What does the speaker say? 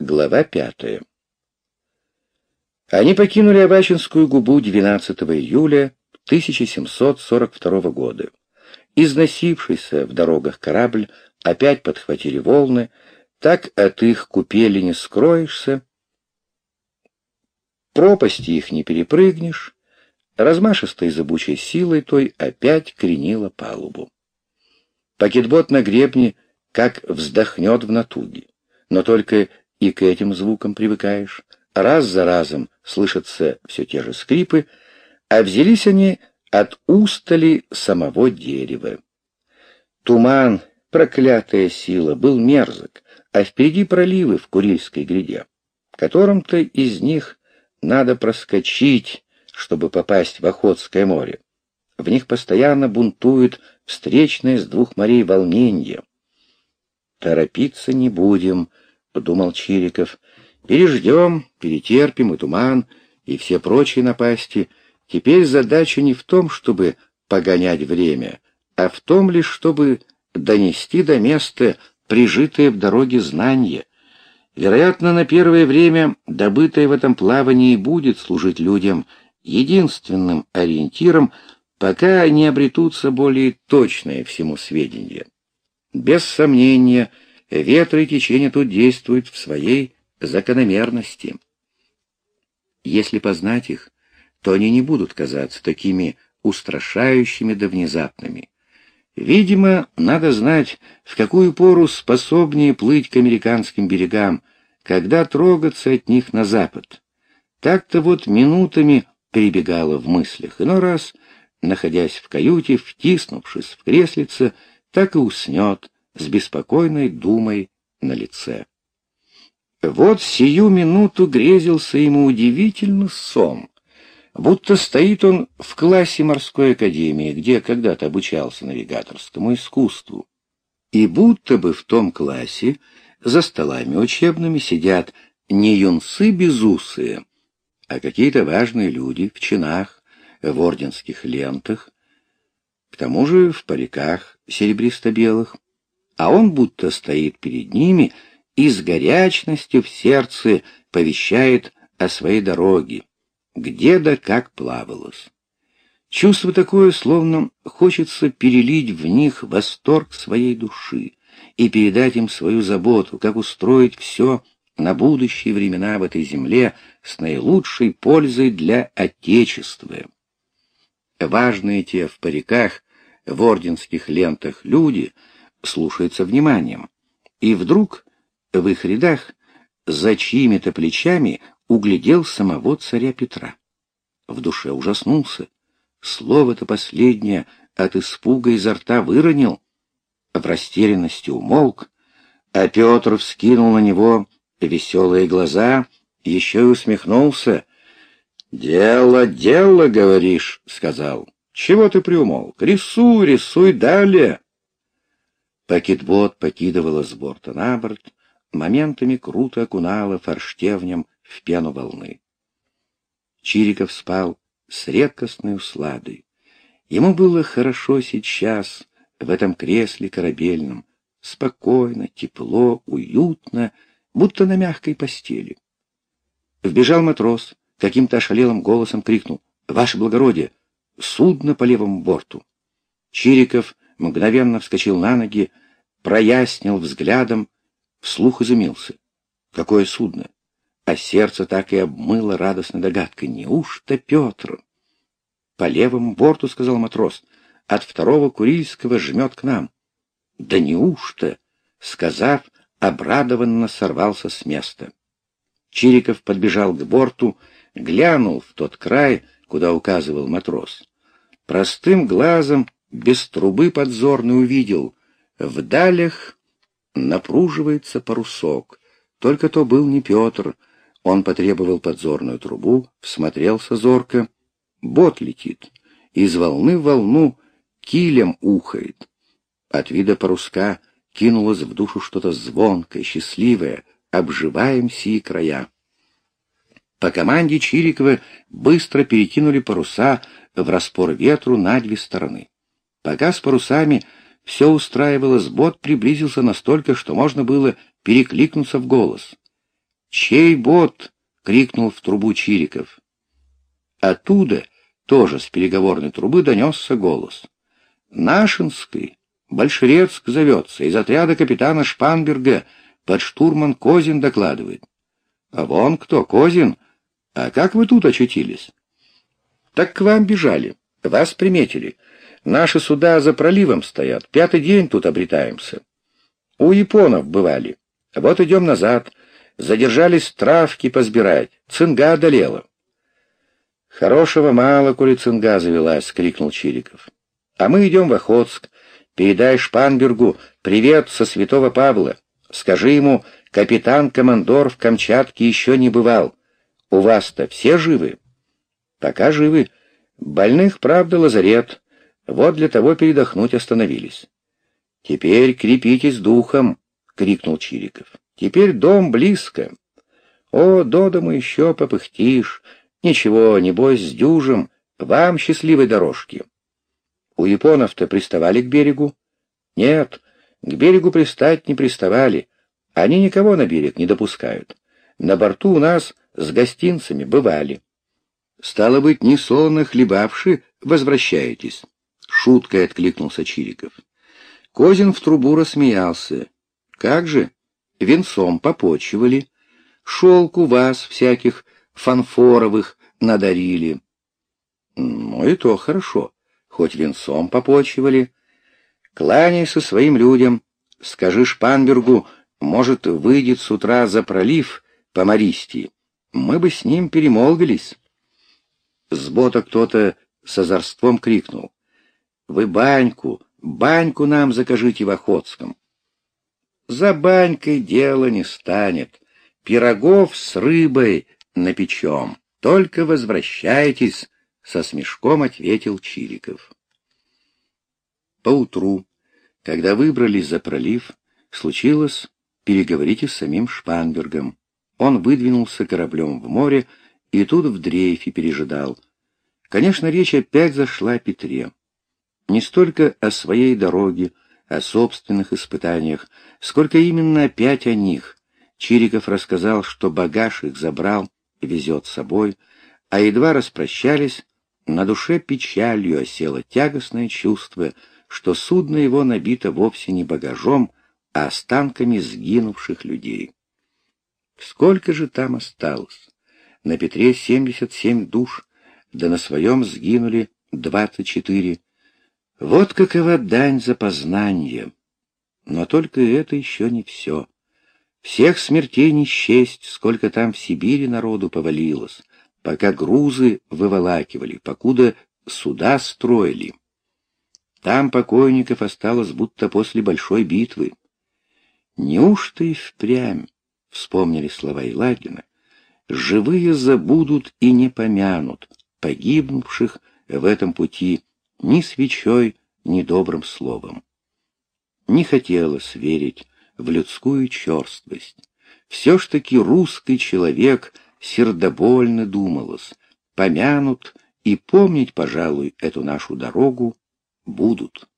Глава пятая. Они покинули Авачинскую губу 12 июля 1742 года. Износившийся в дорогах корабль опять подхватили волны, так от их купели не скроешься, пропасти их не перепрыгнешь, размашистой зыбучей силой той опять кренила палубу. Пакетбот на гребне как вздохнет в натуге, но только и к этим звукам привыкаешь. Раз за разом слышатся все те же скрипы, а взялись они от устали самого дерева. Туман, проклятая сила, был мерзок, а впереди проливы в Курильской гряде, которым-то из них надо проскочить, чтобы попасть в Охотское море. В них постоянно бунтует встречное с двух морей волнение. «Торопиться не будем», — подумал Чириков. «Переждем, перетерпим и туман, и все прочие напасти. Теперь задача не в том, чтобы погонять время, а в том лишь, чтобы донести до места прижитые в дороге знания. Вероятно, на первое время добытое в этом плавании будет служить людям единственным ориентиром, пока не обретутся более точные всему сведения. Без сомнения, ветры и течения тут действуют в своей закономерности. Если познать их, то они не будут казаться такими устрашающими да внезапными. Видимо, надо знать, в какую пору способнее плыть к американским берегам, когда трогаться от них на запад. Так-то вот минутами перебегала в мыслях, иной раз, находясь в каюте, втиснувшись в креслице, так и уснет с беспокойной думой на лице. Вот сию минуту грезился ему удивительно сон, будто стоит он в классе морской академии, где когда-то обучался навигаторскому искусству, и будто бы в том классе за столами учебными сидят не юнцы безусые, а какие-то важные люди в чинах, в орденских лентах, к тому же в париках серебристо-белых, а он будто стоит перед ними и с горячностью в сердце повещает о своей дороге, где да как плавалось. Чувство такое, словно хочется перелить в них восторг своей души и передать им свою заботу, как устроить все на будущие времена в этой земле с наилучшей пользой для Отечества. Важные те в париках, в орденских лентах люди слушаются вниманием, и вдруг в их рядах за чьими-то плечами углядел самого царя Петра. В душе ужаснулся. Слово-то последнее от испуга изо рта выронил. В растерянности умолк, а Петр вскинул на него веселые глаза, еще и усмехнулся. «Дело, дело, говоришь», — сказал. «Чего ты приумолк? Рисуй, рисуй далее». Пакетбот покидывала с борта на борт, моментами круто окунала форштевнем в пену волны. Чириков спал с редкостной усладой. Ему было хорошо сейчас, в этом кресле корабельном, спокойно, тепло, уютно, будто на мягкой постели. Вбежал матрос, каким-то ошалелым голосом крикнул «Ваше благородие! Судно по левому борту!» Чириков мгновенно вскочил на ноги, прояснил взглядом, вслух изумился. Какое судно? А сердце так и обмыло радостной догадкой. Неужто Петр? По левому борту, сказал матрос, от второго Курильского жмет к нам. Да неужто? Сказав, обрадованно сорвался с места. Чириков подбежал к борту, глянул в тот край, куда указывал матрос. Простым глазом, без трубы подзорный увидел, в далях напруживается парусок. Только то был не Петр. Он потребовал подзорную трубу, всмотрелся зорко. Бот летит. Из волны в волну килем ухает. От вида паруска кинулось в душу что-то звонкое, счастливое. Обживаем сии края. По команде Чирикова быстро перекинули паруса в распор ветру на две стороны. Пока с парусами все устраивалось, бот приблизился настолько, что можно было перекликнуться в голос. «Чей бот?» — крикнул в трубу Чириков. Оттуда, тоже с переговорной трубы, донесся голос. «Нашинский! Большерецк зовется, из отряда капитана Шпанберга, под штурман Козин докладывает». «А вон кто, Козин? А как вы тут очутились?» «Так к вам бежали, вас приметили. Наши суда за проливом стоят, пятый день тут обретаемся. У японов бывали. Вот идем назад, задержались травки позбирать, цинга одолела». «Хорошего мало, коли цинга завелась!» — крикнул Чириков. «А мы идем в Охотск. Передай Шпанбергу привет со Святого Павла. Скажи ему, капитан-командор в Камчатке еще не бывал. У вас-то все живы?» «Пока живы. Больных, правда, лазарет. Вот для того передохнуть остановились». «Теперь крепитесь духом!» — крикнул Чириков. «Теперь дом близко. О, до дому еще попыхтишь, Ничего, не бойся, с дюжем, вам счастливой дорожки. У японов-то приставали к берегу? Нет, к берегу пристать не приставали. Они никого на берег не допускают. На борту у нас с гостинцами бывали. Стало быть, не сонно хлебавши, возвращаетесь. Шуткой откликнулся Чириков. Козин в трубу рассмеялся. Как же? Венцом попочивали. Шелк у вас всяких фанфоровых надарили. Ну и то хорошо, хоть венцом попочивали. Кланяйся своим людям, скажи Шпанбергу, может, выйдет с утра за пролив по Мористии. Мы бы с ним перемолвились. С бота кто-то с озорством крикнул. «Вы баньку, баньку нам закажите в Охотском». «За банькой дело не станет. Пирогов с рыбой напечем. Только возвращайтесь, — со смешком ответил Чириков. Поутру, когда выбрались за пролив, случилось переговорите с самим Шпанбергом. Он выдвинулся кораблем в море и тут в дрейфе пережидал. Конечно, речь опять зашла о Петре. Не столько о своей дороге, о собственных испытаниях, сколько именно опять о них. Чириков рассказал, что багаж их забрал, везет с собой, а едва распрощались, на душе печалью осело тягостное чувство, что судно его набито вовсе не багажом, а останками сгинувших людей. Сколько же там осталось? На Петре семьдесят семь душ, да на своем сгинули двадцать четыре. Вот какова дань за познание. Но только это еще не все. Всех смертей не счесть, сколько там в Сибири народу повалилось, пока грузы выволакивали, покуда суда строили. Там покойников осталось будто после большой битвы. Неужто и впрямь, вспомнили слова Илагина, живые забудут и не помянут погибнувших в этом пути ни свечой, ни добрым словом. Не хотелось верить, в людскую черствость. Все ж таки русский человек сердобольно думалось, помянут и помнить, пожалуй, эту нашу дорогу будут.